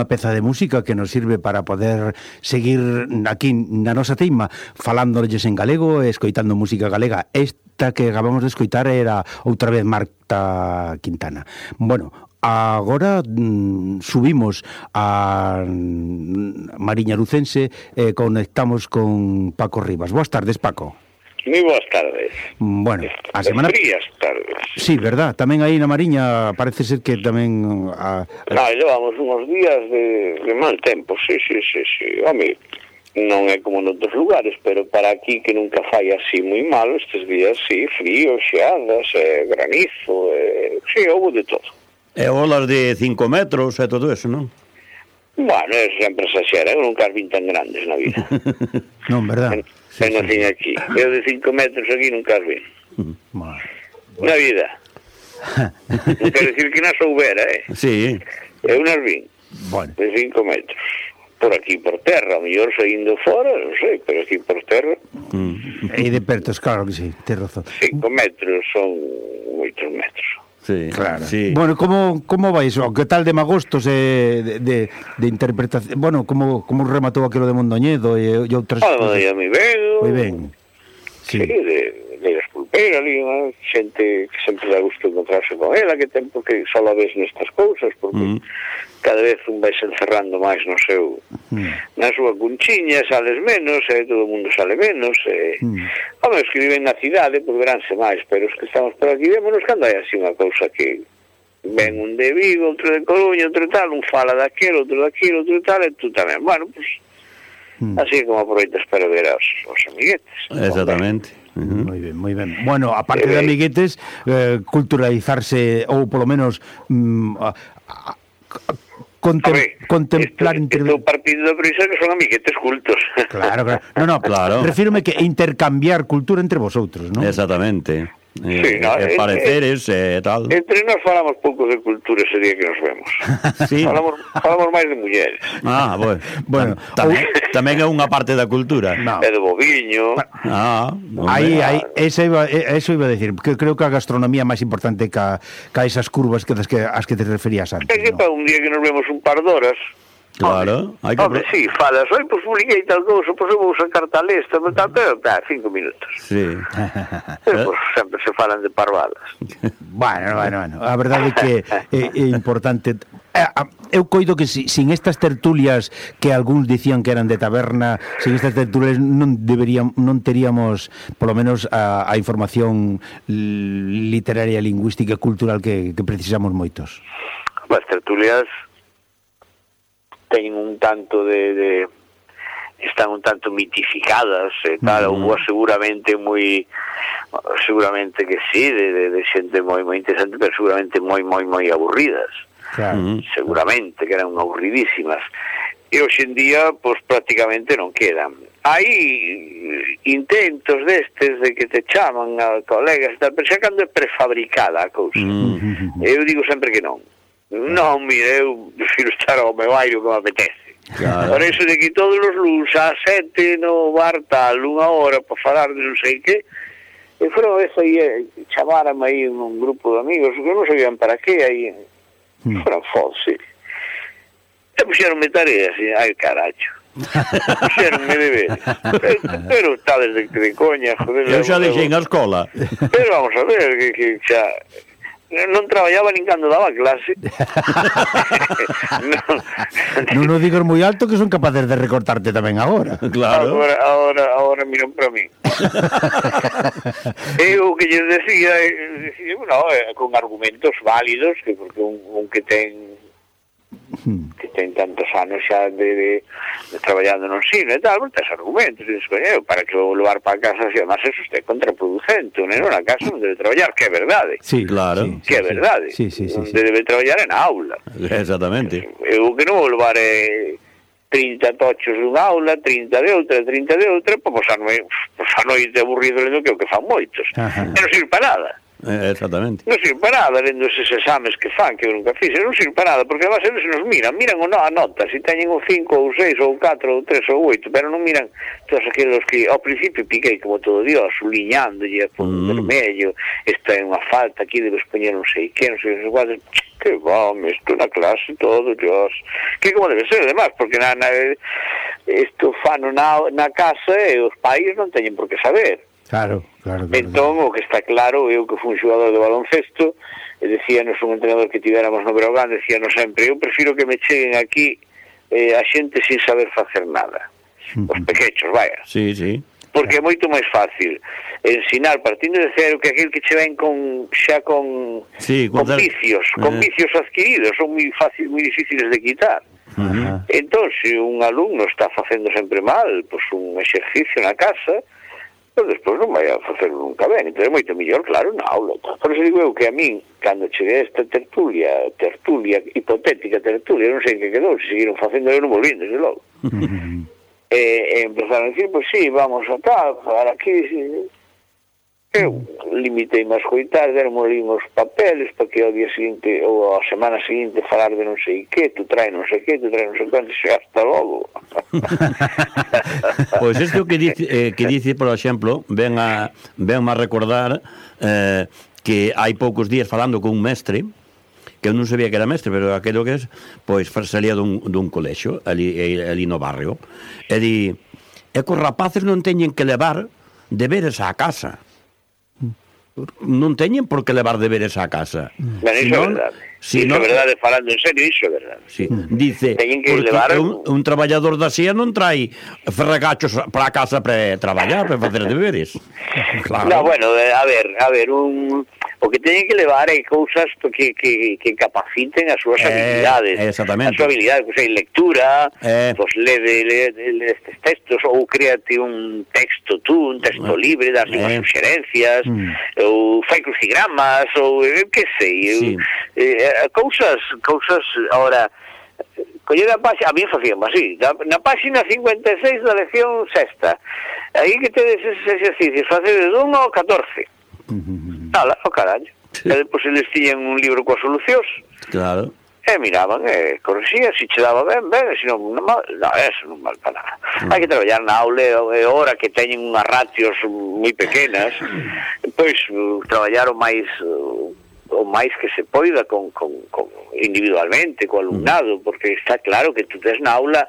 unha peza de música que nos sirve para poder seguir aquí na nosa teima falándolles en galego e escoitando música galega. Esta que acabamos de escoitar era outra vez Marta Quintana. Bueno, agora mm, subimos a mm, Mariña Lucense e conectamos con Paco Rivas. Boas tardes, Paco. Moi boas tardes. Bueno, a semana... Frías tardes. Sí, verdad, tamén aí na Mariña parece ser que tamén... A... Ah, levamos uns días de, de mal tempo, sí, sí, sí, sí. Home, non é como noutros lugares, pero para aquí que nunca fai así moi malo, estes días sí, frío, xeadas, eh, granizo, eh, sí, houve de todo. E olas de 5 metros e todo eso, non? Bueno, é sempre exagerado, nunca as vin tan grandes na vida. non, verdad? En, Se nacín aquí. Eu de 5 metros aquí mm, nunca as vi. Na vida. non quero dicir que non soubera eh? Sí. Eu nas vi. Bueno. De 5 metros. Por aquí, por terra, a mellor saindo fora, non sei, pero aquí por terra. Mm. E de perto, claro que sí, te razón. Cinco metros son moitos metros. Sí, claro. Sí. Bueno, como como vai iso? Que tal de magostos e de, de, de interpretación? Bueno, como como rematou aquilo de Mondoñedo e, e outras... Ah, moi ben. Moi ben. Sí. sí de, era ali unha xente que sempre dá gusto encontrarse con ela, que tempo que só a ves nestas cousas, porque mm. cada vez un vais encerrando máis no seu mm. na súa cunchiña, sales menos, e eh, todo o mundo sale menos, e eh. mm. home, os que viven na cidade, pois pues, veránse máis, pero os que estamos por aquí, vémonos cando hai así unha cousa que ven un de Vigo, outro de Coruña, outro tal, un fala daquilo, outro daquilo, outro tal, e tú tamén. Bueno, pois, pues, mm. así como aproveitas para ver aos, aos amiguetes. Exactamente. Uh. Moi ben, moi ben. Bueno, a parte eh, de amiguetes, eh, culturalizarse ou polo menos mm, a, a, a, contem contemplar entre inter... esto partido da que son amiguetes cultos. Claro, claro. No, no, claro. refírome que intercambiar cultura entre vosotros, ¿no? Exactamente. Eh, sí, no, eh, eh pareceres e eh, tal. Entre nós falamos pouco de cultura ese día que nos vemos. sí. Falamos, falamos máis de mulleres. Ah, bueno. bueno tamén, tamén é unha parte da cultura. No. É do boviño. Ah, ah aí, aí, esa iba, eso iba a decir, que creo que a gastronomía é máis importante ca, ca esas curvas que, das que as que te referías antes. É que no? para un día que nos vemos un par de horas, Claro, hai que... Home, sí, falas, oi, pois publiquei tal cousa, pois eu vou sacar tal esta, tal, tal, pero, tá, cinco minutos. Sí. E, eh, pois, sempre se falan de parvadas. bueno, bueno, bueno, a verdade é que é, é importante... Eh, eu coido que si, sin estas tertulias que algúns dicían que eran de taberna, sin estas tertulias non deberíamos non teríamos polo menos a, a información literaria, lingüística e cultural que, que precisamos moitos. As tertulias ten un tanto de, de están un tanto mitificadas e tal, uh -huh. seguramente moi seguramente que sí, de, de, de xente moi moi interesante, pero seguramente moi moi moi aburridas. Claro. Seguramente que eran aburridísimas. E hoxe en día, pois prácticamente non quedan. Hai intentos destes de que te chaman a colegas, tal, pero xa cando é prefabricada a cousa. Uh eh, -huh. Eu digo sempre que non non, mire, eu prefiro estar ao meu aire que me apetece. Claro. Por eso de que todos os luns a sete no bar tal, unha hora para falar de non sei que, e foron vez aí, eh, chamaram aí un grupo de amigos, que non sabían para que, aí, mm. foron fonse. E puxeronme tareas, e, ai caracho. Puxeronme beber. Pero está desde que de coña, joder. Eu xa deixei na escola. Pero vamos a ver, que, que xa non traballaba nin cando daba clase. non, non o digas moi alto que son capaces de recortarte tamén agora. Claro. Agora, agora, agora miran para mí. Eh, eu que lle decía, eh, decía bueno, eh, con argumentos válidos, que porque un, un que ten que ten tantos anos xa de, de, de traballando non sino e tal, tes argumentos e dices, para que vou levar para casa se además eso este contraproducente un neno na casa onde debe traballar, que é verdade sí, claro sí, que é sí, verdade sí, sí, sí, sí. debe traballar en aula exactamente eu que non vou levar eh, 30 tochos dunha aula, 30 de outra, 30 de outra, pois, pois a noite, pois a noite aburrido lendo que o que fan moitos. Ajá. E non sirve para nada. Eh, exactamente. Non sirve para nada lendo eses exames que fan, que eu nunca fixe, non sirve para nada, porque vas eles ver se nos miran, miran ou non a nota, se si teñen o 5 ou 6 ou 4 ou 3 ou 8, pero non miran todos aqueles que ao principio piquei como todo Dios, liñándolle a punto mm. vermello, esta é unha falta, aquí debes poñer non sei que, non sei, non sei, non sei que bom, isto na clase todo, Dios. Que como debe ser, además, porque na, na, isto fano na, na casa e os pais non teñen por que saber. Claro. Claro, claro, entón, o que está claro, eu que fui un xogador de baloncesto, e decíanos un entrenador que tivéramos no Breogán, decíanos sempre, eu prefiro que me cheguen aquí eh, a xente sin saber facer nada. Os pequechos, vaya. Sí, sí. Porque é moito máis fácil ensinar partindo de cero que aquel que che ven con xa con, sí, con, con vicios, eh. con vicios adquiridos, son moi fácil, moi difíciles de quitar. Uh -huh. Entón, se un alumno está facendo sempre mal, pois pues, un exercicio na casa, pero despois non vai a facer nunca ben, entón é moito mellor, claro, na aula. Por eso digo eu que a min, cando cheguei a esta tertulia, tertulia, hipotética tertulia, non sei que quedou, se seguiron facendo, eu non volvindo, desde logo. e, e empezaron a decir, pois pues, sí, vamos a tal, para aquí, sí, Eu limitei a escoitar, deron ali uns papeles para que ao día seguinte ou a semana seguinte falar de non sei que, tu trae non sei que, tu trae non sei quanto, xa hasta logo. pois pues isto que dice, eh, que dice, por exemplo, ven a, ven a recordar eh, que hai poucos días falando con un mestre, que eu non sabía que era mestre, pero aquilo que es, pois salía dun, dun colexo, ali, ali no barrio, e di, e que os rapaces non teñen que levar deberes á casa non teñen por que levar deberes á casa. Mm. Ben, iso é verdade. Si iso é verdade, falando en serio, iso é verdade. Si. Dice, teñen que levar... Un, un traballador da SIA non trai ferragachos para casa para traballar, para facer deberes. Claro. No, bueno, eh, a ver, a ver, un o que teñen que levar é cousas que, que, que capaciten as súas eh, habilidades. Eh, exactamente. As súas habilidades, pois, pues, lectura, eh. pois, le, le, le, le estes textos, ou créate un texto tú, un texto eh. libre, das eh. suxerencias, mm. ou fai crucigramas, ou eh, que sei, sí. eh, cousas, cousas, ahora, collera a página, a mí facíamos así, na, na página 56 da lección sexta, aí que tedes eses exercicios, facedes 1 ao 14. Uh -huh. Nala, o carallo. e depois eles tiñan un libro coas solucións. Claro. E miraban, e corrixían, se che daba ben, ben, se non, non, non eso non mal para nada. Mm. Hai que traballar na aula e hora que teñen unhas ratios moi pequenas, pois traballar o máis o máis que se poida con, con, con individualmente, co alumnado, mm. porque está claro que tú tes na aula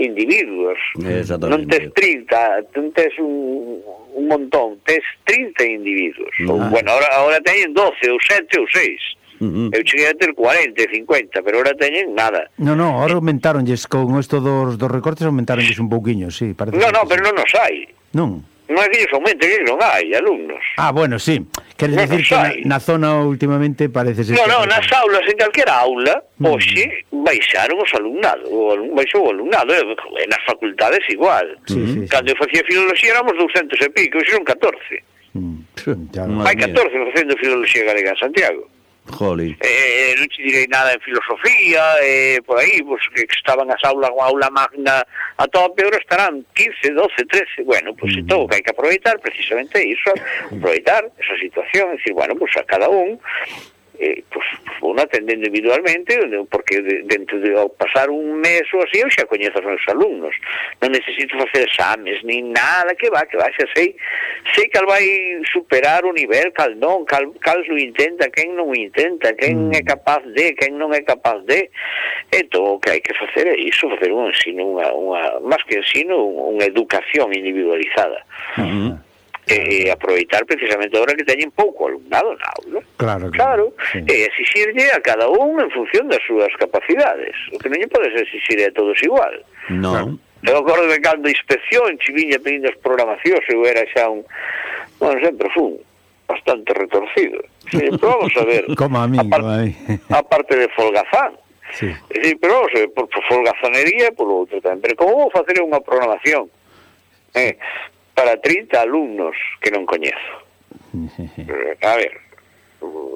individuos. Non tes 30, non tes un, un montón, tes 30 individuos. Ah. Ou, bueno, ahora, ahora teñen 12, ou 7, ou 6. Uh -huh. Eu cheguei a ter 40, 50, pero ahora teñen nada. No, no, ahora aumentaronlles con isto dos, dos recortes, aumentaronlles un pouquiño, sí, parece. No, no, pero non nos hai. Non. Non é que ellos aumenten, que non hai alumnos. Ah, bueno, sí. Queres dicir que na, na zona últimamente parece ser... No, no, nas aulas, en calquera aula, mm. hoxe baixaron os alumnado, o alum, baixou o alumnado, e, e nas facultades igual. Sí, mm. sí, Cando sí. eu facía filoloxía éramos 200 e pico, hoxe son 14. Mm. Hai 14 facendo filoloxía galega en Santiago. Jolín. Eh, eh non te direi nada en filosofía, eh, por aí, pues, que estaban as aulas, unha aula magna a tope, agora estarán 15, 12, 13, bueno, pues uh -huh. todo que hai que aproveitar, precisamente iso, aproveitar esa situación, decir, bueno, pues a cada un, eh, pues, vou atendendo individualmente porque dentro de ao pasar un mes ou así eu xa coñezo os meus alumnos. Non necesito facer exames nin nada que va, que va, xa sei sei cal vai superar o nivel cal non, cal, cal lo intenta quen non o intenta, quen mm. é capaz de quen non é capaz de. Entón o que hai que facer é iso facer un ensino, unha, unha, máis que ensino unha educación individualizada. Uh -huh e aproveitar precisamente agora que teñen pouco alumnado na aula. Claro, claro. claro sí. E exixirlle a cada un en función das súas capacidades. O que non lle podes exixir a todos igual. Non. Claro. Eu acordo de cando inspección che viña pedindo as programacións, eu era xa un... Bueno, sempre fun bastante retorcido. Sí, pero vamos a ver... Como a mí, a, par... Eh. a parte de folgazán. Sí. Sí, pero vamos a ver, por, por folgazanería, por outro tamén. Pero como vou facer unha programación? Eh, para 30 alumnos que non coñezo. A ver,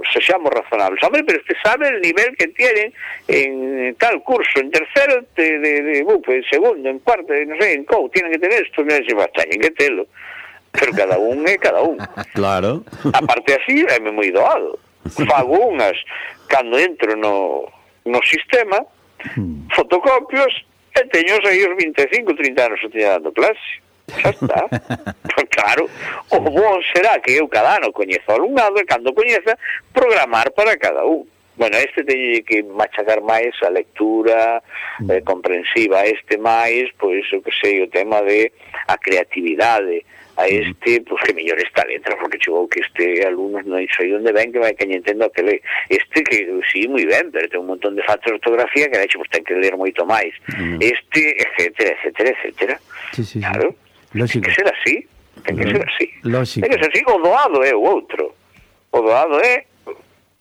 sexamos razonables. Hombre, pero usted sabe el nivel que tienen en tal curso, en tercero, de, de, de buf, en segundo, en cuarto, no sé, en COU, tienen que tener esto, mira, se bastañen, que telo. Pero cada un é cada un. Claro. A parte así, é moi doado. Fago unhas, cando entro no, no sistema, hmm. fotocopios, e teño aí os 25, 30 anos que teña dando clase. Xa está. claro, o bon será que eu cada ano coñezo alumnado e cando coñeza programar para cada un. Bueno, este teñe que machacar máis a lectura mm. eh, comprensiva, este máis, pois, o que sei, o tema de a creatividade, a mm. este, pois, que mellor esta letra, porque chegou que este alumno non sei onde ven, que vai que entendo que le. Este que, sí, moi ben, pero ten un montón de faltas de ortografía que, de hecho, pues, ten que ler moito máis. Mm. Este, etcétera, etcétera, etcétera. Sí, sí, claro. Sí. Lógico. Ten que ser así, ten que mm. ser así. Lógico. Ten que ser así, o doado é o outro. O doado é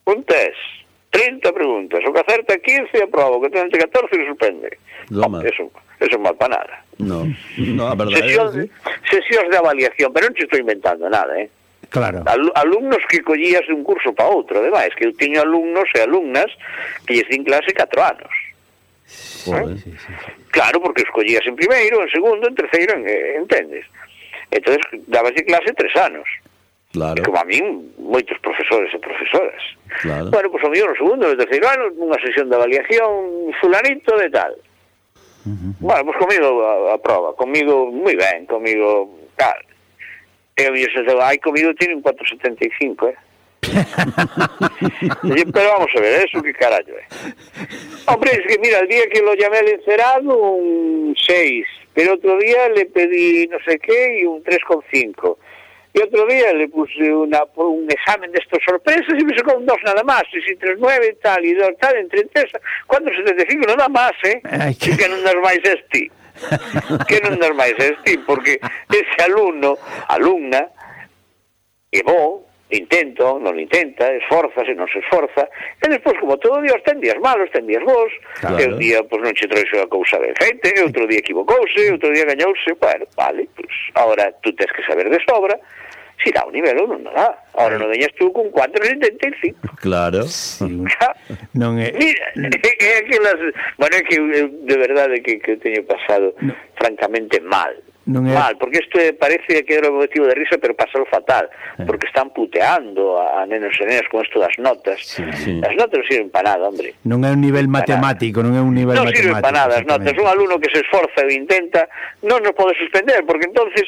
un test, 30 preguntas, o que acerta 15 aprobo, o que ten 14 suspende. Doma. Oh, eso, eso mal para nada. No, no, a verdade Sesión, é, así. Sesións de avaliación, pero non te estou inventando nada, eh? Claro. Al, alumnos que collías de un curso para outro, ademais, que eu tiño alumnos e alumnas que lles din clase 4 anos. Joder, sí, sí, sí. Claro, porque escollías en primeiro, en segundo, en terceiro, en, eh, entendes? Entón, dabaslle clase tres anos. Claro. E como a min, moitos profesores e profesoras. Claro. Bueno, pois pues, o mellor no segundo, no terceiro ano, unha sesión de avaliación fulanito de tal. Uh -huh. Bueno, pois pues, comigo a, a prova, comigo moi ben, comigo tal. E o mellor se hai comigo tiene un 475, eh? y, pero vamos a ver, ¿eh? eso que carallo é. Hombre, es que mira, el día que lo llamé al encerado, un 6, pero otro día le pedí no sé qué y un 3,5. Y otro día le puse una, un examen de estos sorpresas y me sacó un 2 nada más. Y si 3,9 tal y 2 tal, entre 3, 4,75 nada más, ¿eh? Ay, que... Y que non das máis este. que non das máis este, porque ese alumno, alumna, e vos, intento, non intenta, esforzase, non se esforza, e despois, como todo Dios, ten días malos, ten días bons, claro. e un día pois, non che trouxo a cousa ben feita, e outro día equivocouse, outro día gañouse, bueno, vale, pois, ahora tú tens que saber de sobra, si dá un nivel ou non dá. Ahora non veñas tú con 4,75. Claro. Sí. non é... Mira, é que las... Bueno, é que eh, de verdade que, que teño pasado no. francamente mal non é... mal, porque isto parece que era o motivo de risa, pero pasou fatal, eh. porque están puteando a nenos e nenas con isto das notas. Sí, sí. As notas non sirven para nada, hombre. Non é un nivel matemático, non é un nivel non matemático. Non sirven para nada as notas. Un alumno que se esforza e intenta non nos pode suspender, porque entonces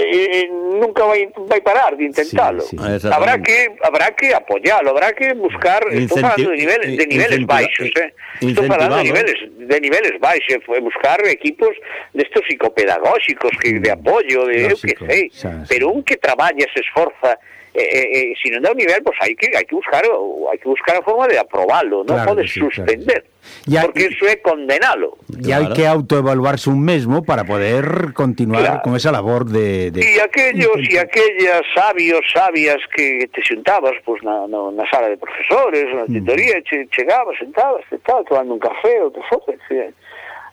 Eh, eh, nunca vai vai parar de intentalo. Sí, sí. Habrá que habrá que apoialo, habrá que buscar, eh, Incenti estou falando de niveles de niveles baixos, eh. Estou falando de niveles de niveles baixos, eh? buscar equipos destos psicopedagóxicos que de apoio, de eu que sei, xa, xa. pero un que traballa, se esforza Eh, eh, eh, si no da un nivel, pues hay que hay que buscar hay que buscar la forma de aprobarlo, no claro, suspender. Porque eso es condenarlo. Y hay que autoevaluarse un mismo para poder continuar con esa labor de, Y aquellos y aquellas sabios, sabias que te sentabas, pues na, na una sala de profesores, una tutoría, mm. che, llegabas, sentabas, te estabas tomando un café o te.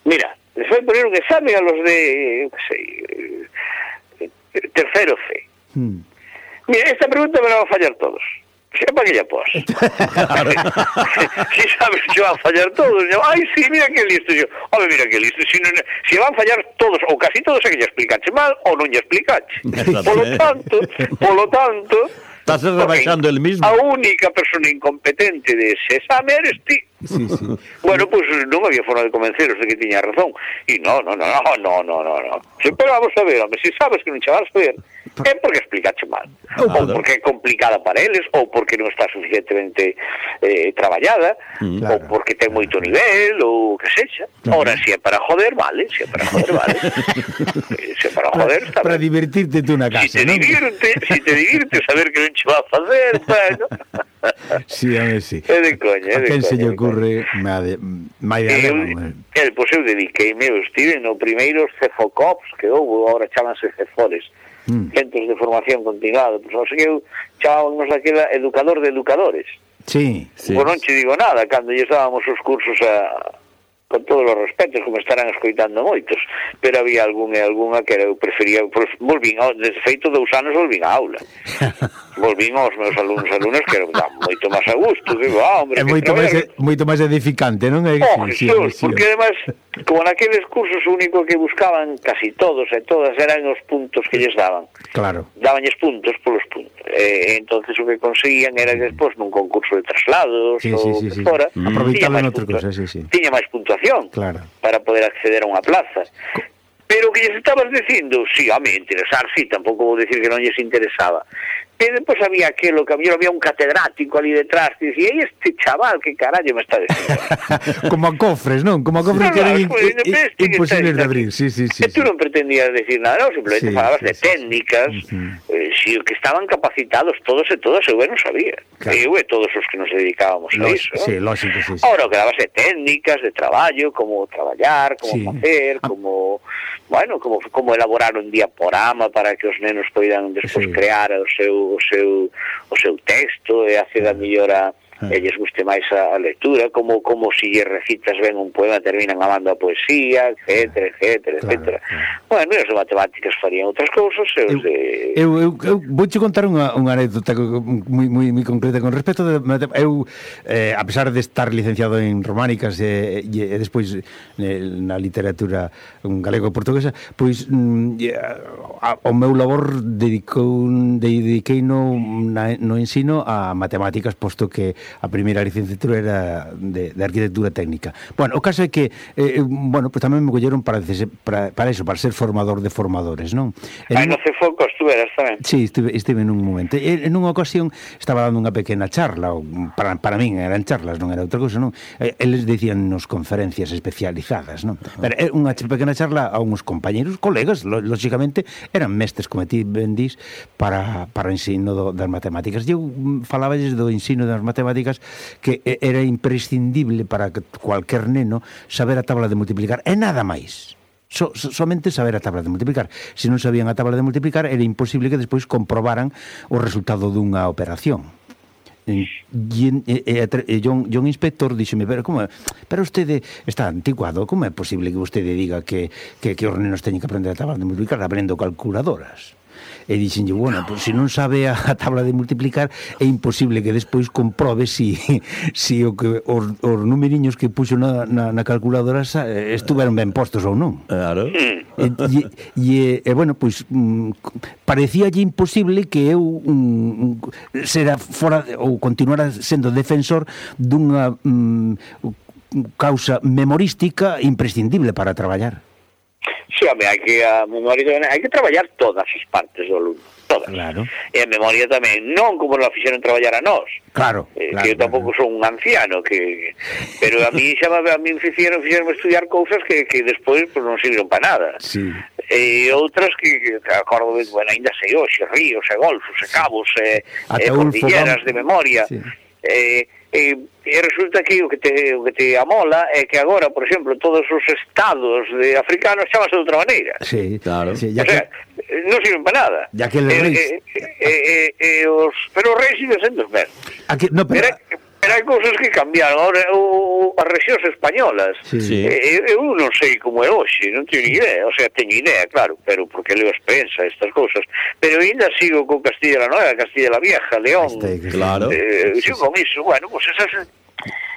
Mira, les voy a poner un examen a los de, qué sé, eh, tercero C. Mm Mira, esta pregunta me la van a fallar todos. Sepa que ya pos. Claro. si sabes que van a fallar todos. Yo, Ay, sí, mira que listo. Yo, Hombre, mira que listo. Si, non, si van a fallar todos, ou casi todos, é que lle explicache mal ou non lle explicache. polo tanto, polo tanto... Estás rebaixando el mismo. A única persona incompetente de ese exame eres ti. Sí, sí. bueno, pois pues, non había forma de convenceros de que tiña razón. E no, no, no, no, no, no, no, no. Se pegamos a ver, hombre, se si sabes que non che vas a ver, ah, é porque explicache mal. Ah, ou claro. porque é complicada para eles, ou porque non está suficientemente eh, traballada, mm, claro. ou porque ten moito nivel, ou que sexa. Claro. Ora, se si é para joder, vale, se si é para joder, vale. Eh, se é para joder, está Para divertirte tú na casa, si te ¿no? Divirte, si te divirtes a ver que non che vas a facer, bueno. sí, a ver, sí. É de coña, é de coña transcurre Made, Maidalemon. Eu, pois eu dediqueime, eh, eu estive no primeiros cefocops que houve, agora chamanse cefores, mm. centros de formación continuada, pois non sei eu, chamábamos aquela educador de educadores. Sí, sí. Pois non te digo nada, cando lle estábamos os cursos a, con todos os respetos, como estarán escoitando moitos, pero había algún e algunha que eu prefería, volvín, de feito dous anos volvín a aula. volvín aos meus alumnos alumnos que dan moito máis a gusto que, ah, hombre, é moito máis moito máis edificante non é oh, sí, Jesús, sí, porque sí. además como naqueles cursos o único que buscaban casi todos e todas eran os puntos que lles daban claro dabanlles puntos polos puntos eh, entonces o que conseguían era que despois nun concurso de traslados sí, ou sí, sí, sí. fora mm. aproveitaban outra cosa sí, sí. tiña máis puntuación claro para poder acceder a unha plaza Co Pero que lles estabas dicindo, sí, a mí interesar, sí, tampouco vou decir que non lles interesaba. E depois había aquilo que había, había un catedrático ali detrás que dicía, e este chaval que carallo me está dicindo? Como a cofres, non? Como a cofres no, que eran pues, imposibles de abrir, sí, sí, sí. E tú sí. non pretendías decir nada, non? simplemente sí, falabas sí, de sí. técnicas, uh eh, si, que estaban capacitados todos e todas, eu non sabía. Claro. Eu e todos os que nos dedicábamos a a iso. Sí, lógico, sí, sí. Ahora, que dabas de técnicas, de traballo, como traballar, como sí. facer, ah. como... Bueno, como, como elaborar un diaporama para que os nenos poidan despois sí. crear o seu o seu, o seu texto e hace da mellora eh. e lles guste máis a, a lectura, como como si lle recitas ben un poema terminan amando a poesía, etcétera, etcétera, claro, etcétera. Claro. Bueno, e os matemáticas farían outras cousas, e os eu, de... Eu, eu, eu vouche contar unha, unha anécdota moi, moi, moi concreta con respecto de eu eh, a pesar de estar licenciado en románicas e, e, e despois eh, na literatura um, galego e portuguesa, pois mm, a, o meu labor dedicou dediquei no, na, no ensino a matemáticas, posto que a primeira licenciatura era de, de arquitectura técnica. Bueno, o caso é que eh, eh bueno, pues tamén me colleron para, para, para eso, para ser formador de formadores, non? En Ai, non se focos, tú tamén. Sí, estive, estive nun momento. En unha ocasión estaba dando unha pequena charla, para, para min eran charlas, non era outra cousa, non? Eles dicían nos conferencias especializadas, non? Ah. Pero eh, unha pequena charla a uns compañeros, colegas, lógicamente, eran mestres, como ti ben para, para o ensino do, das matemáticas. Eu mm, falaba do ensino das matemáticas matemáticas que era imprescindible para que cualquer neno saber a tabla de multiplicar e nada máis. So, so, somente saber a tabla de multiplicar. Se non sabían a tabla de multiplicar, era imposible que despois comprobaran o resultado dunha operación. E, e, e, e John, John Inspector díxeme, pero como pero vostede está anticuado, como é posible que vostede diga que, que, que os nenos teñen que aprender a tabla de multiplicar aprendo calculadoras? e dixenlle, bueno, pues, se non sabe a, a tabla de multiplicar é imposible que despois comprobe si, si o que, os, os numeriños que puxo na, na, na calculadora eh, estuveron ben postos ou non. Claro. E, e, e, e bueno, pois mm, parecíalle imposible que eu mm, mm será fora ou continuara sendo defensor dunha mm, causa memorística imprescindible para traballar sí, home, hai que a memoria tamén, hai que traballar todas as partes do alumno, todas. Claro. E a memoria tamén, non como nos fixeron traballar a nós. Claro, eh, claro Que eu tampouco claro. son un anciano, que pero a mí xa a mí fixeron, fixeron estudiar cousas que, que despois pues, non sirven para nada. Sí. E outras que, que acordo, bueno, ainda sei hoxe, ríos, e golfos, e cabos, e, Ata e cordilleras de memoria. Sí. Eh, E, e resulta que o que, te, o que te amola é que agora, por exemplo, todos os estados de africanos chamanse de outra maneira. Sí, claro. Sí, ya o que... sea, non sirven para nada. Ya que eh, reis... eh, eh, eh, eh, os, pero os reis siguen sendo os mesmos. Aquí, no, pero... pero Pero hai cousas que cambiaron. Ahora, o, as regións españolas. Sí, eh, sí. Eh, eu, eu non sei como é hoxe Non teño ni idea, o sea, teño idea, claro Pero porque leo as prensa, estas cousas. Pero ainda sigo con Castilla la Nueva Castilla la Vieja, León. Este, Claro. Eh, sí, sí. Sigo con iso, bueno, pois pues esas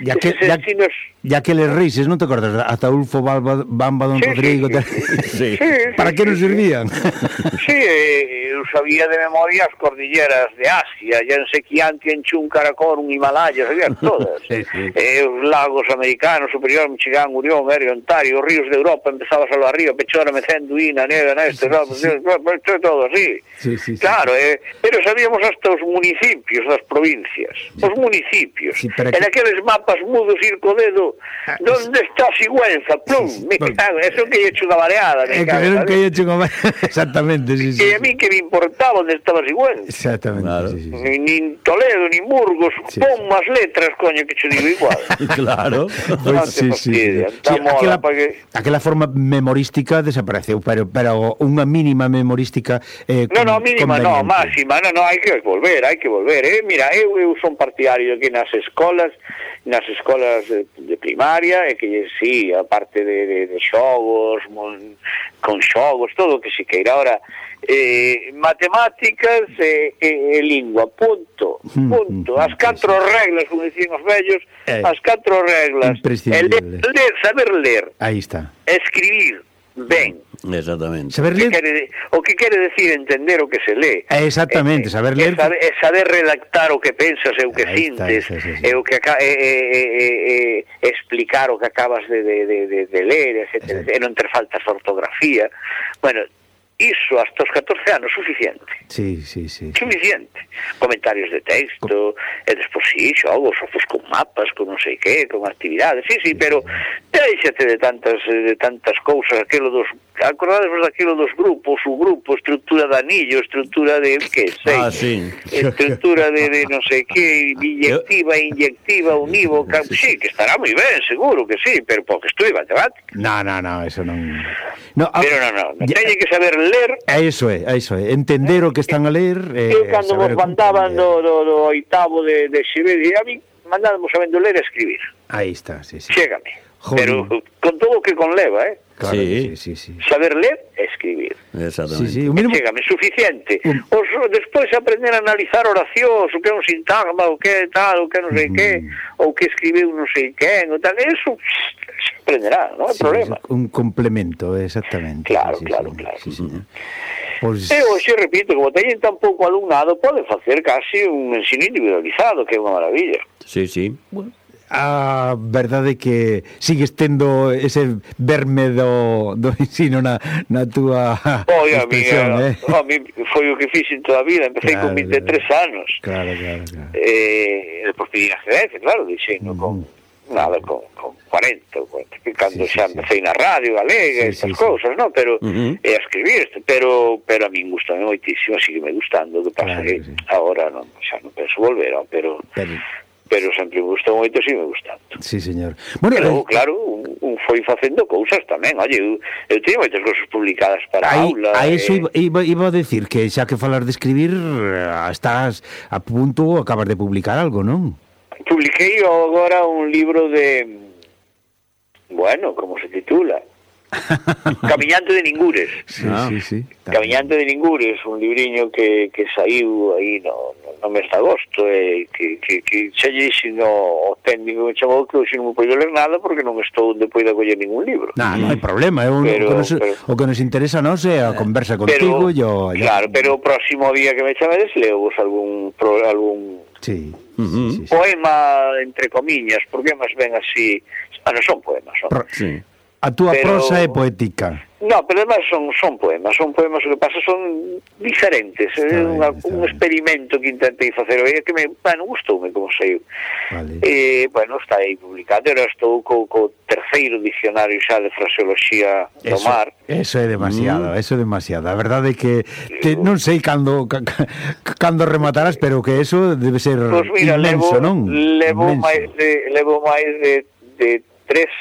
Ya que, ya, sinos... ya que les reixes, non te acordas? Ataulfo Balba, Bamba, Don sí, Rodrigo... Sí, sí, sí. sí, para sí, que sí, nos servían? Sí, eh, eu sabía de memoria as cordilleras de Asia, ya en Sequianti, en Chuncaracor, un Himalaya, sabían todas. sí, sí. Eh, os lagos americanos, Superior, Michigan, Urión, Erie, Ontario, os ríos de Europa, empezabas a lo arriba, Pechora, Mecenduina, Neve, Neste, sí, sí, sí. todo así. Sí, sí, claro, sí. Eh, pero sabíamos hasta os municipios das provincias, os municipios. Sí, pero. En aquel tres mapas mudos ir co dedo ah, Donde está Sigüenza? Plum, me cago, eso que lle he hecho unha baleada me cago, que, que he hecho unha eh, Exactamente, sí, sí, E a mí que me importaba onde estaba Sigüenza Exactamente, claro. sí, sí, sí. Ni, nin Toledo, ni Burgos sí. Pon más letras, coño, que che digo igual Claro pues, sí, sí, sí. sí aquela, que... aquela forma memorística desapareceu Pero, pero unha mínima memorística eh, No, no, mínima, no, máxima No, no, hai que volver, hai que volver eh? Mira, eu, eu son partidario que nas escolas nas escolas de, de primaria e que sí, a parte de, de, de xogos mon, con xogos, todo o que se queira. Ahora eh, matemáticas e, e, e lingua, punto mm, punto, mm, as catro reglas como dicían os vellos, eh, as catro reglas. E ler, ler, saber ler. Aí está. Escribir ben. Exactamente. Saber ler... Que quere, o que quere decir entender o que se lee. Ah, exactamente, eh, saber eh, ler. É eh, saber, é saber redactar o que pensas e o que Ahí sintes, está, sí, sí. e eh, o que aca... e, e, e, e, explicar o que acabas de, de, de, de ler, etc. E non ter faltas de ortografía. Bueno, iso hasta os 14 anos suficiente. Sí, sí, sí. Suficiente. Comentarios de texto, Co... e despois sí, xogos, xogos con mapas, con non sei que, con actividades, sí, sí, sí pero sí. Queixate de tantas, de tantas cousas, aquilo dos... Acordadevos daquilo dos grupos, o grupo, estrutura de anillo, estrutura de... que sei? Ah, sí. Estrutura de, de non sei que, inyectiva, inyectiva, unívoca... Sí. sí, que estará moi ben, seguro que sí, pero porque estuve matemática. No, no, no, eso non... No, a... Pero non, non, no. Ya... teñen que saber ler... É iso é, é iso é, entender o que están a ler... Eh, Eu cando vos mandaban do, do, do oitavo de, de Xibé, a mí mandábamos sabendo ler e escribir. Aí está, sí, sí. Chégame. Joder. Pero con todo o que conleva, eh? Claro, sí. Sí, sí, sí. Saber ler e escribir. Exactamente. Sí, sí, o mínimo... Chégame suficiente. Um... Os, despois aprender a analizar oracións, o que é un sintagma, o que é tal, o que non sei mm. que, ou que escribiu non sei quen, o tal, eso se aprenderá, non hai sí, problema. Un complemento, exactamente. Claro, sí, claro, sí, claro. Sí, sí. Mm. Pois... E hoxe, repito, como teñen tan pouco alumnado, pode facer casi un ensino individualizado, que é unha maravilla. Sí, sí. Bueno a verdade que sigues tendo ese verme do, do ensino na, na túa Oi, a mí, eh? eh? Oh, a mí foi o que fixen toda a vida, empecé claro, con 23 anos claro, claro, claro. Eh, depois pedi a gerencia, claro, dixen no, con, con, nada, con, con 40, 40 cando sí, xa sí, empecé sí. na radio galega, sí, estas sí, cousas, sí. non? Pero, uh -huh. e a escribir, pero, pero a mí gusta moitísimo, sigue me gustando, que pasa claro, que sí. agora non, xa non penso volver, oh, pero, pero pero sempre gustou moito si me gusta. Sí, señor. Bueno, pero, eh... claro, un, un foi facendo cousas tamén. oye, eu, eu teño moitas cousas publicadas para Aí, aula. A eso eh... iba, iba a decir que xa que falar de escribir, eh, estás a punto, acabas de publicar algo, non? Publiquei agora un libro de... Bueno, como se titula? Camiñante de Ningures. Sí, ah, sí, sí, Camiñante de Ningures, un libriño que, que saiu aí no, no mes de agosto, e que, que, que xa lle dixen no, o técnico que chamou que hoxe non me poido ler nada porque non estou onde poida coller ningún libro. Non, nah, non hai problema, é eh, un, pero, o, que nos, pero, o que nos interesa non é a conversa contigo. Pero, yo, yo... Claro, pero o próximo día que me chamedes leovos algún, pro, algún sí, sí, sí, poema entre comiñas, porque máis ben así, ah, bueno, son poemas, son. Pro, sí A túa pero, prosa é poética. No, pero además son, son poemas, son poemas, o que pasa son diferentes, é eh, unha, un experimento que intentei facer, e que me, bueno, gustoume como saiu. Vale. Eh, bueno, está aí publicado, era estou co, co terceiro dicionario xa de fraseoloxía do eso, mar. Eso é demasiado, mm. eso é demasiado. A verdade é que te, non sei cando cando rematarás, pero que eso debe ser pues mira, inmenso, levo, non? Levo máis de levo máis de, de tres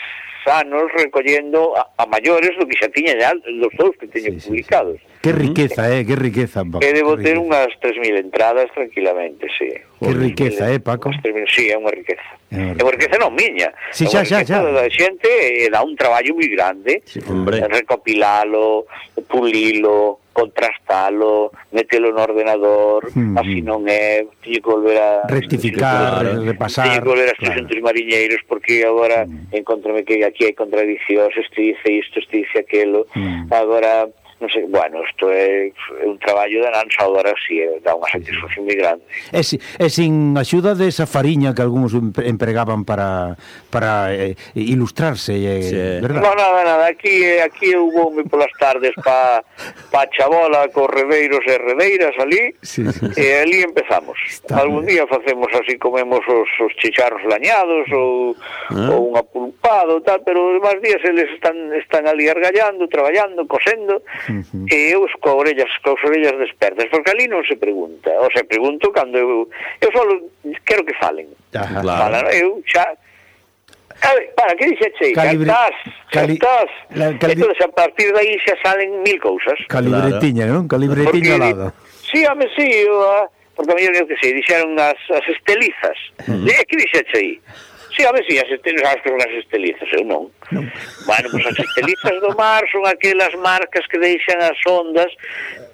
sanos recollendo a, a maiores do que xa tiñan los dous que teñen sí, publicados. Que riqueza, eh, que riqueza. Paco. Que debo ter unhas 3.000 entradas tranquilamente, sí. Que riqueza, eh, Paco. Sí, é unha riqueza. É unha riqueza non miña. Sí, xa, xa, xa. da xente eh, dá un traballo moi grande. Sí, hombre. Recopilalo, pulilo, contrastalo, metelo no ordenador, mm. así non é, tiño que volver a... Rectificar, volver, repasar... Tiño que volver a estes claro. entre mariñeiros, porque agora mm. encontrome que aquí hai contradiccións, este dice isto, este dice aquelo, mm. agora non sei, bueno, isto é, é un traballo de ananza agora si é, dá unha satisfacción moi grande. E, si, é sin axuda desa de fariña que algúns empregaban para para eh, ilustrarse, eh, sí. verdad? No, nada, nada, aquí, eh, aquí eu voume polas tardes pa, pa Chabola, co Reveiros e Reveiras ali, sí, sí, sí. e ali empezamos. Está Algún día facemos así, comemos os, os chicharros lañados ou, ah. ou un apulpado, tal, pero os demás días eles están, están ali argallando, traballando, cosendo, uh -huh. e eu co orellas, co orellas despertas, porque ali non se pregunta, ou se pregunto cando eu, eu só quero que falen. Ajá. Claro. Falan, eu xa Ver, para, que dixeche? Calibre... Cartás, Cali... cartás. La, cali... Entonces, a partir de aí xa salen mil cousas. Calibretiña, claro. non? Calibretiña Porque... alada. Sí, home, sí, o, eh, porque a mellor eu que sei, dixeron as, as estelizas. Uh -huh. E que dixeche aí? Sí, a ver, sí, as estelizas, as, as estelizas, eu non. non. Bueno, pois pues as estelizas do mar son aquelas marcas que deixan as ondas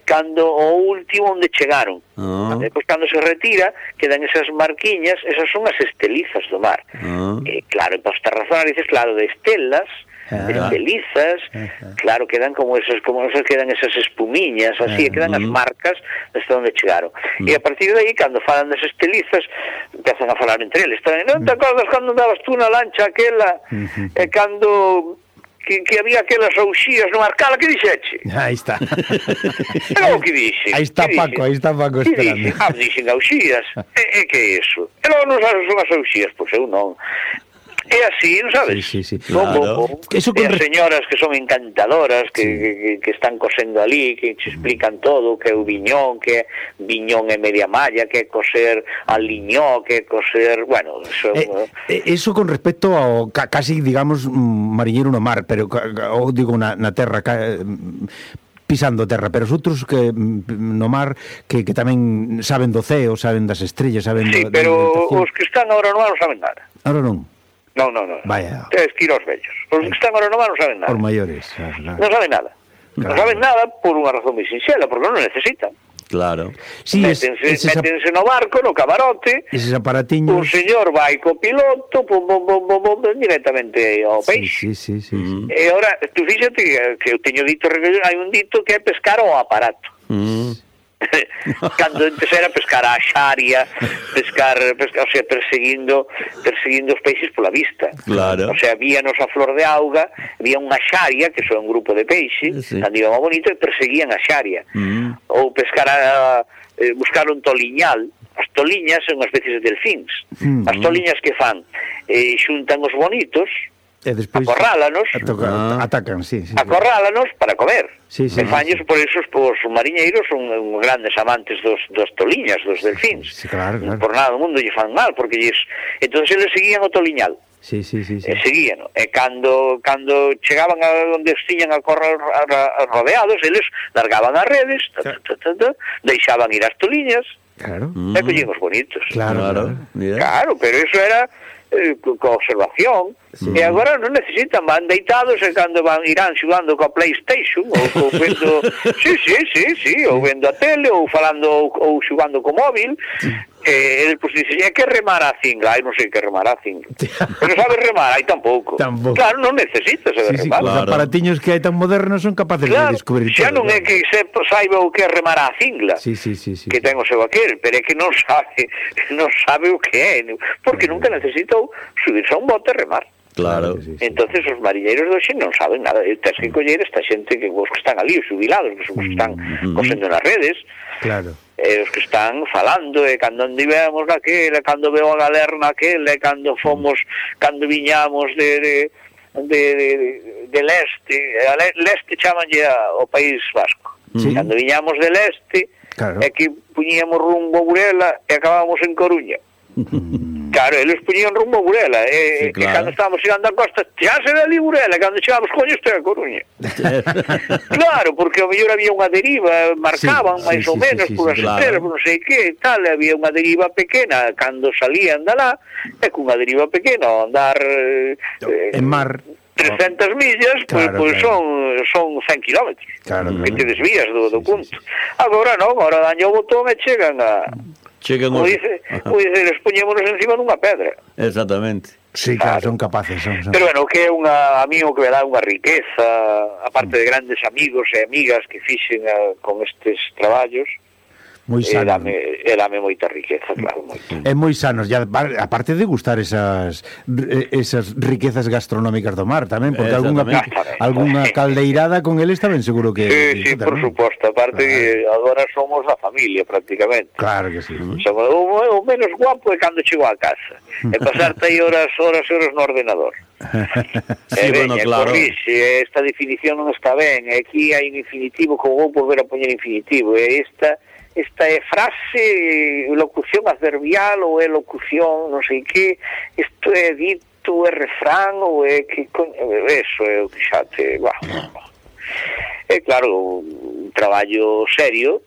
cando o último onde chegaron. Ah. Depois cando se retira, quedan esas marquiñas, esas son as estelizas do mar. Ah. Eh, claro, para razón dices, claro, de estelas, ah. de estelizas, ah. ah. claro, quedan como esas, como esas quedan esas espumiñas, así, ah. quedan as ah. marcas desde onde chegaron. E ah. a partir de aí, cando falan das estelizas, empezan a falar entre eles. Non te acordas cando andabas tú na lancha aquela, uh -huh. e cando que, que había aquelas auxías no Arcala, que dixeche? Aí está. Era o que dixe? Aí está que Paco, aí está Paco esperando. Dixe? ah, dixen auxías, e, e que é iso? E logo non sabes son as auxías, pois eu non. É así, sabes? Sí, sí, sí. Claro. Como, Eso con... as señoras que son encantadoras, que, sí. que, que están cosendo ali, que te explican todo, que é o viñón, que viñón e media malla, que é coser liñó, que é coser... Bueno, eso... Eh, eh eso con respecto ao casi, digamos, mm, mariñeiro no mar, pero ou digo na, na terra, ca, mm, pisando terra, pero os outros que mm, no mar que, que tamén saben do ceo, saben das estrellas, saben sí, do, pero os que están agora no mar non saben nada. Agora non. Non, non, non. Vaya. Tens que ir aos vellos. Os que están agora no non saben nada. Os maiores. Claro. Non saben nada. Claro. Non saben nada por unha razón moi sinxela, porque non o necesitan. Claro. Sí, métense, es, es métense no barco, no camarote. Eses aparatiños. Un señor vai co piloto pum, pum, pum, pum, pum, directamente ao peixe. Sí, sí, sí, sí, mm. E ora, tú fíxate que, que eu teño dito, hai un dito que é pescar ao aparato. Mm. cando antes era pescar a xaria, pescar, pescar o sea, perseguindo, perseguindo os peixes pola vista. Claro. O sea, víanos a flor de auga, vía unha xaria, que son un grupo de peixe, sí. cando iban bonito, e perseguían a xaria. Mm. Ou pescar a, eh, buscar un toliñal, As toliñas son as especies de delfíns. Mm. As toliñas que fan, eh, xuntan os bonitos, E despois acorrálanos. Atoca, ah. Atacan, sí, sí. Acorrálanos para comer. Sí, sí, e fanlles sí. por eso os mariñeiros son eh, grandes amantes dos, dos toliñas, dos delfíns. Sí, claro, claro. Por nada do mundo lle fan mal, porque lles... entonces eles seguían o toliñal. Sí, sí, sí, sí. E seguían, e cando, cando chegaban a onde estiñan a correr rodeados, eles largaban as redes, ta, ta, ta, ta, ta, deixaban ir as toliñas, Claro. E collían os bonitos. Claro, claro. Claro, pero iso era eh, co observación sí. e agora non necesitan van deitados e cando van irán xugando coa Playstation ou, ou vendo sí, sí, sí, sí, ou vendo a tele ou falando ou, ou xugando co móvil eh, e pois dixen, que remar a cingla? Ai, non sei que remar a cingla. Pero sabes remar? Ai, tampouco. tampouco. Claro, non necesitas saber sí, sí, remar. Claro. Os aparatiños que hai tan modernos son capaces claro, de descubrir xa todo, non claro. é que se saiba o que é remar a cingla, sí, sí, sí, sí, que ten o seu aquel, pero é que non sabe, non sabe o que é, porque nunca necesitou subirse a un bote e remar. Claro. Sí, sí, entonces os mariñeiros hoxe non saben nada, tens que coller esta xente que os que están ali, os jubilados, os que están mm, mm. cosendo nas redes. Claro e os que están falando e cando andivemos naquela, cando veo a galera naquela, e cando fomos, cando viñamos de, de, de, de, de leste, a leste chamanlle o País Vasco. Sí. Cando viñamos de leste, claro. e que puñíamos rumbo a Burela e acabábamos en Coruña. Mm. Eh, eh, claro, eles poñían rumbo a Burela e, sí, claro. e cando estábamos chegando a costa xa se ve ali Burela, cando chegamos coño isto a Coruña claro, porque ao mellor había unha deriva marcaban sí, máis sí, ou sí, menos sí, polas sí, estrelas claro. non sei que, tal, había unha deriva pequena cando salían da lá e cunha deriva pequena andar eh, en eh, mar 300 millas, claro, pois, pois claro. son son 100 km. Claro, que te desvías do, do punto. Agora non, agora daño o botón e chegan a mm. Chegan os... Pois, dice, les poñémonos encima dunha pedra. Exactamente. Sí, claro, son capaces. Son, son. Pero bueno, que é unha, a mí o que me dá unha riqueza, aparte de grandes amigos e amigas que fixen a, con estes traballos, Moi eh, sano. Érame, érame eh, moita riqueza, claro, moito. É moi sanos, ya, aparte de gustar esas esas riquezas gastronómicas do mar tamén, porque algunha ah, algunha caldeirada con eles tamén seguro que Sí, sí, por suposto, aparte claro. agora somos a familia prácticamente. Claro que sí. Somos, o, o menos guapo é cando chego a casa. É pasarte aí horas, horas, horas no ordenador. sí, eh, bueno, claro. Corrixe, esta definición non está ben, aquí hai infinitivo, como vou volver a poñer infinitivo, e esta esta é frase, locución adverbial ou é locución non sei que, isto é dito, é refrán ou é que eso é o que xa te va. É claro, un traballo serio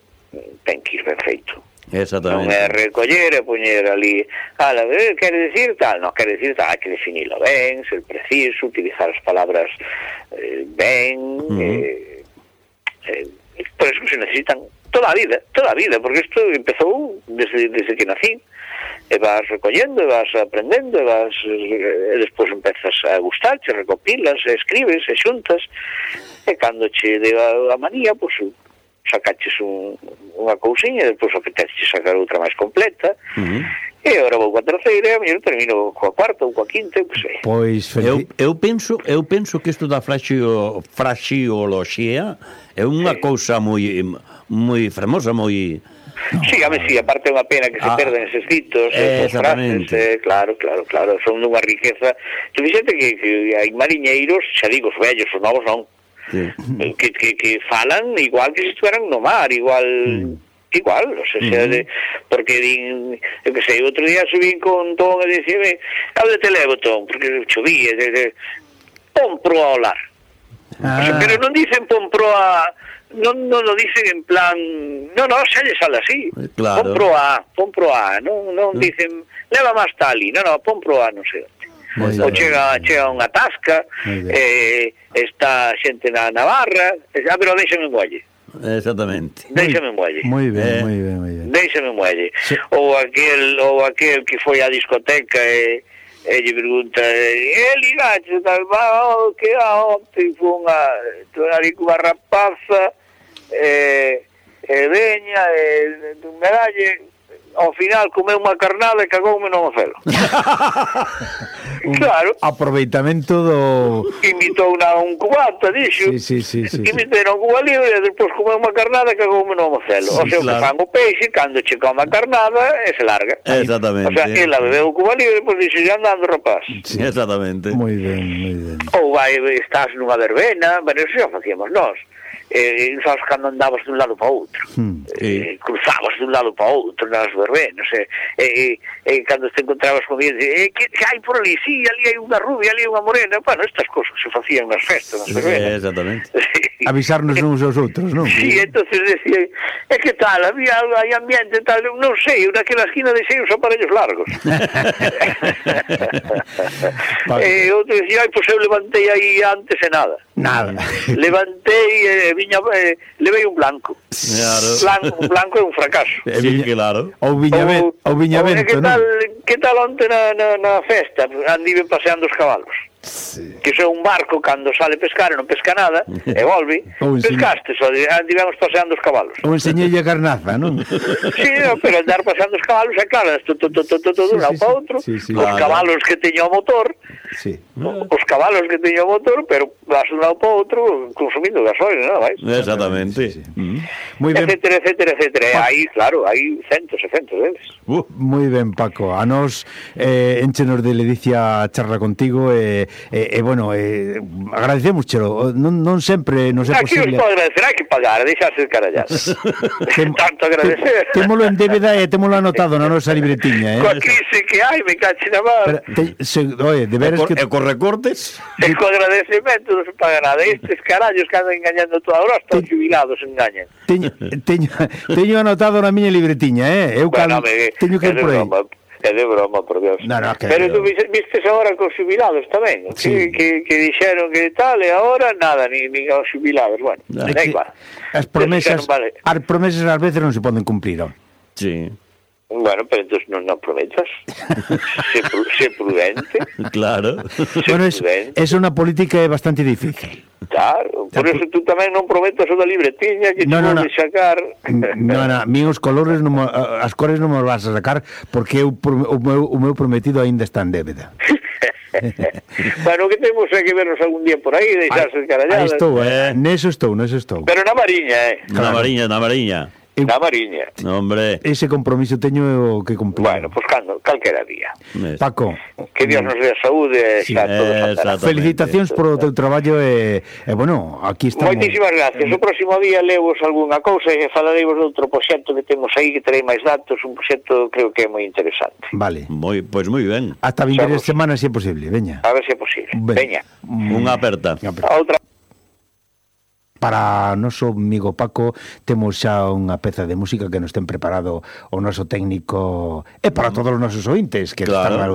ten que ir ben feito. Exactamente. Non é recoller e poñer ali, ala, eh, quere dicir tal, non, quere dicir tal, hai que definilo ben, ser preciso, utilizar as palabras eh, ben, uh -huh. eh, eh, por eso se necesitan toda a vida, toda a vida, porque isto empezou desde, desde que nací. E vas recollendo, e vas aprendendo, e, vas, e despois empezas a gustar, che recopilas, e escribes, e xuntas, e cando che de a, a manía, pois sacaches un, unha cousiña, e depois apetece sacar outra máis completa, uh -huh. e agora vou coa terceira, e a mellor termino coa cuarta ou coa quinta, pois sei. Pois, eu, eu, penso, eu penso que isto da fraxio, fraxioloxía é unha sí. cousa moi moi fermosa, moi... Sí, a ver, sí, aparte é unha pena que se ah, perden eses ditos, eh, esos frases, eh, claro, claro, claro, son dunha riqueza. Tu fixete que, que hai mariñeiros, xa digo, os vellos, os novos non, sí. Eh, que, que, que falan igual que se estuveran no mar, igual... Mm igual, o sea, uh -huh. de, porque din, eu que sei, outro día subín con Tom e dicime, onde te levo Tom, porque chovía, de, de, pon pro a olar. Ah. O sea, ah. pero non dicen pon pro a no, no lo dicen en plan, no, no, selle sale así, eh, claro. pon pro A, pon pro A, non, non eh. dicen, leva máis tali, no, no, pon pro A, non sei onde. Moi ou chega, chega unha tasca, eh, está xente na Navarra, eh, ah, pero deixame en Gualle. Exactamente. Déixame muelle. Moi ben, eh, moi ben, moi ben. Déixame muelle. Sí. Ou aquel ou aquel que foi á discoteca e e lle pregunta, "El ligache tal va, que a onte fun a tonar barra eh, eh e veña, e eh, medalla, ao final comeu unha carnada e cagoume no mocelo. un claro. Aproveitamento do... Invitou unha un cubata, dixo. Sí, sí, sí, sí, Invitei un cuba libre e despois comeu unha carnada e cagoume no mocelo. Sí, o seu claro. que fan o peixe, cando che come a carnada, e se larga. Exactamente. O sea, eh. ela bebeu o cuba libre e pois dixo, ya andando, rapaz. Sí, exactamente. Moi ben, moi ben. Ou vai, estás nunha verbena, bueno, eso xa facíamos nós eh, sabes cando andabas dun lado para outro. Hmm, eh, eh, cruzabas dun lado para outro nas verbenas eh, eh, eh, cando te encontrabas con eles eh, que, que hai por ali, si, sí, ali hai unha rubia ali hai unha morena, bueno, estas cosas se facían nas festas, nas verbenas exactamente. Avisarnos uns aos outros, non? Si, sí, entonces decía, é que tal? Había hai ambiente tal, non sei naquela esquina deixei os aparellos largos e eh, outro decía, ai, pois pues eu levantei aí antes e nada Nada. Levantei e eh, viña eh, levei un blanco. Claro. Blanco, un blanco é un fracaso. É sí, claro. Ou viña ou viña ben, que tal, no? que tal onte na, na, na festa? andive paseando os cabalos. Sí. Que só un barco cando sale pescar e non pesca nada E volve Pescaste, só andivemos ah, paseando os cabalos Ou enseñei a carnaza, non? sí, no, pero andar paseando os cabalos É claro, tu, tu, tu, tu, tu, tu, sí, un sí, para outro sí, sí, Os claro. cabalos que teño o motor sí. Os cabalos que teño o motor Pero vas un lado para outro Consumindo gasoil, non Vais? Exactamente sí, sí. Mm. Muy ben. Etcétera, etcétera, etcétera ah. Aí, claro, aí centos e centos deles uh, Moi ben, Paco A eh, nos eh, enchenos de ledicia charla contigo E eh, e, e bueno, eh, agradecemos chelo. non, non sempre nos é posible. Aquí os agradecer, hai que pagar, deixarse de carallas. Tem, Tanto agradecer. Te, témolo en débeda e témolo anotado na nosa libretiña. Eh? Coa crise que hai, me cache na mar. Pero, te, se, oye, de veres cor, que... e cos recortes? E co agradecemento non se paga nada. Estes carallos que andan engañando toda a hora, os jubilados engañan. Teño, teño, teño anotado na miña libretiña, eh? Eu bueno, me, teño que ir por aí é de broma, por Deus. No, no, que Pero tú vistes agora cos jubilados tamén, sí. que, que, que dixeron que tal, e agora nada, ni, ni aos jubilados, bueno, no, da igual. As promesas, vale. as promesas ás veces non se poden cumplir, non? Sí. Bueno, pero entonces no, no aprovechas. sé, pru sé, prudente. Claro. Sé bueno, es, prudente. es, una política bastante difícil. Claro, por eso tú tamén non prometas o da libretiña que no, no, no. sacar. No, no, a mí os colores non, eh, as cores non me vas a sacar porque eu, o, meu, o meu prometido aínda está en débeda. bueno, que temos é que vernos algún día por aí, deixarse de caralladas. Aí estou, eh, neso estou, neso estou. Pero na Mariña, eh. Na. Mariña, na Mariña. Eh, Eu, na Mariña. No, hombre. Ese compromiso teño que cumplir. Bueno, pues, cando, calquera día. Es. Paco. Que Dios nos dé a saúde sí. a todos. Felicitacións polo teu traballo e, eh, eh, bueno, aquí estamos. Moitísimas gracias. O próximo día leevos algunha cousa e falareivos doutro proxecto que temos aí que terei máis datos, un proxecto creo que é moi interesante. Vale. Moi, pois pues moi ben. Hasta vinderes semana se si é posible, veña. A ver se si é posible. Ben. Veña. Unha aperta. Unha aperta. A outra Para noso amigo Paco temos xa unha peza de música que nos ten preparado o noso técnico e para mm. todos os nosos ointes que claro. están na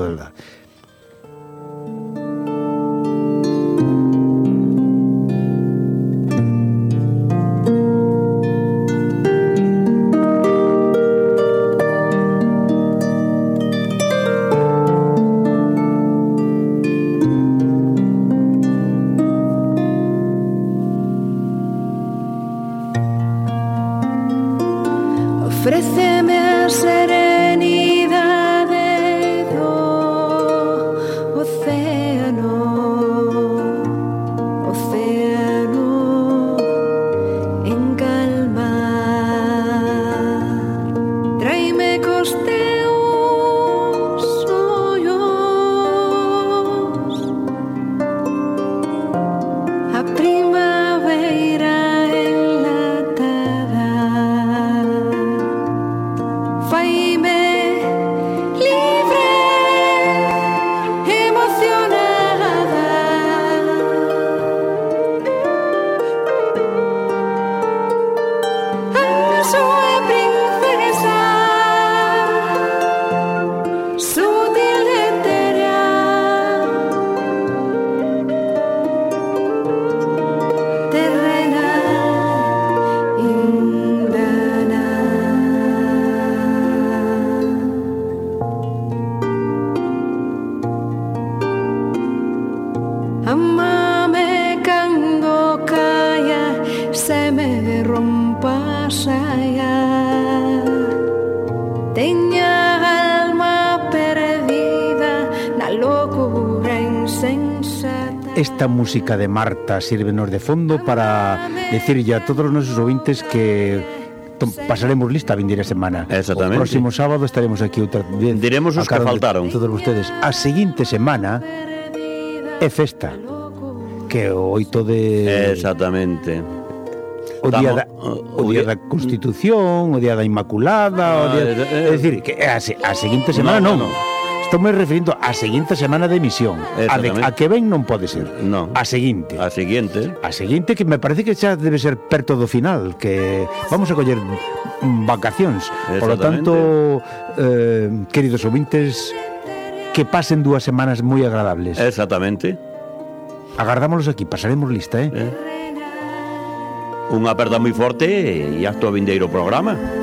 música de Marta sírvenos de fondo para decirlle a todos os nosos ouvintes que pasaremos lista a vindeira semana. Exactamente. O próximo sábado estaremos aquí outra vez. Diremos os que faltaron. Todos vostedes. A seguinte semana é festa. Que o 8 de Exactamente. O día, da, o, o día, da Constitución, o día da Inmaculada, ah, o día, eh, eh, é dicir, que a, a seguinte semana no, non. No. Estou me referindo á seguinte semana de emisión. A, de, a que ven non pode ser. No. A seguinte. A seguinte. A seguinte que me parece que xa debe ser perto do final, que vamos a coller vacacións. Por lo tanto, eh, queridos ouvintes, que pasen dúas semanas moi agradables. Exactamente. Agardámoslos aquí, pasaremos lista, eh? eh. Unha aperta moi forte e hasta o vindeiro programa.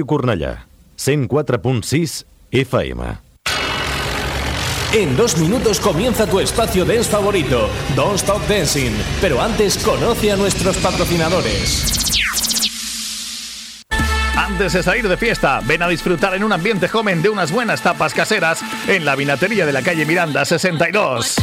Ràdio Cornellà, 104.6 FM. En dos minutos comienza tu espacio dance favorito, Don't Stop Dancing. Pero antes conoce a nuestros patrocinadores. Antes de salir de fiesta, ven a disfrutar en un ambiente joven de unas buenas tapas caseras en la vinatería de la calle Miranda 62. Huevos